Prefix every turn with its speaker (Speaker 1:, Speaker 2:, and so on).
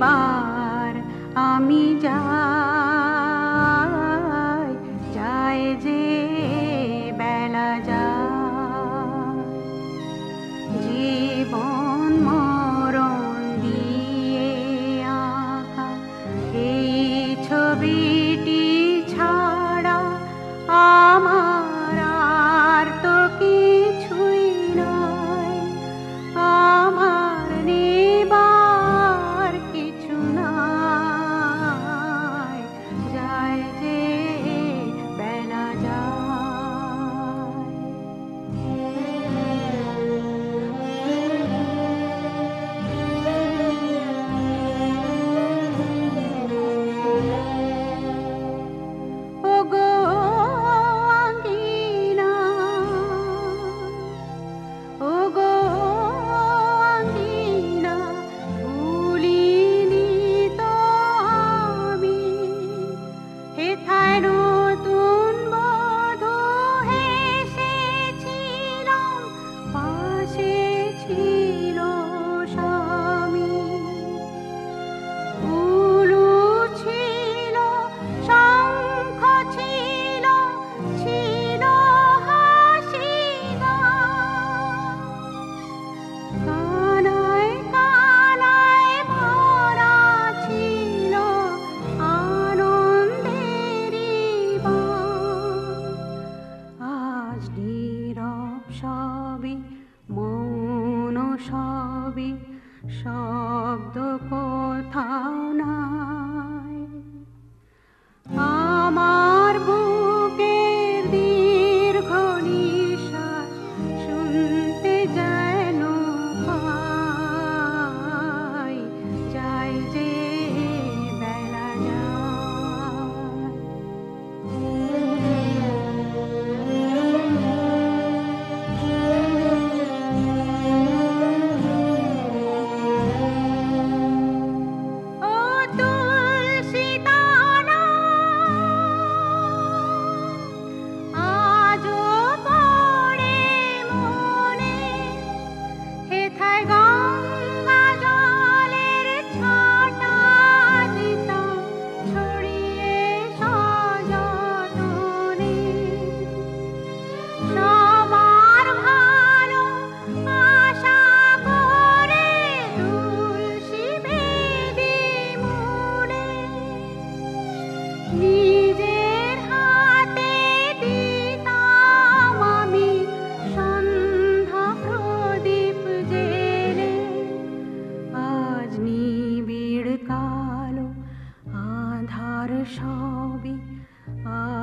Speaker 1: পার আমি যাই সবই মন সবই শব্দ কথা না। সবই আ